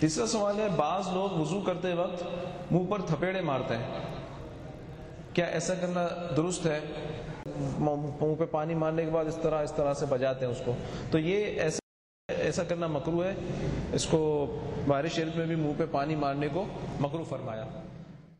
تیسرا سوال ہے، بعض لوگ وضو کرتے وقت منہ پر تھپیڑے مارتے ہیں۔ کیا ایسا کرنا درست ہے؟ منہ پہ پانی مارنے کے بعد اس طرح اس طرح سے بجاتے ہیں اس کو۔ تو یہ ایسا ایسا کرنا مکرو ہے۔ اس کو بارش شریف میں بھی منہ پہ پانی مارنے کو مکرو فرمایا۔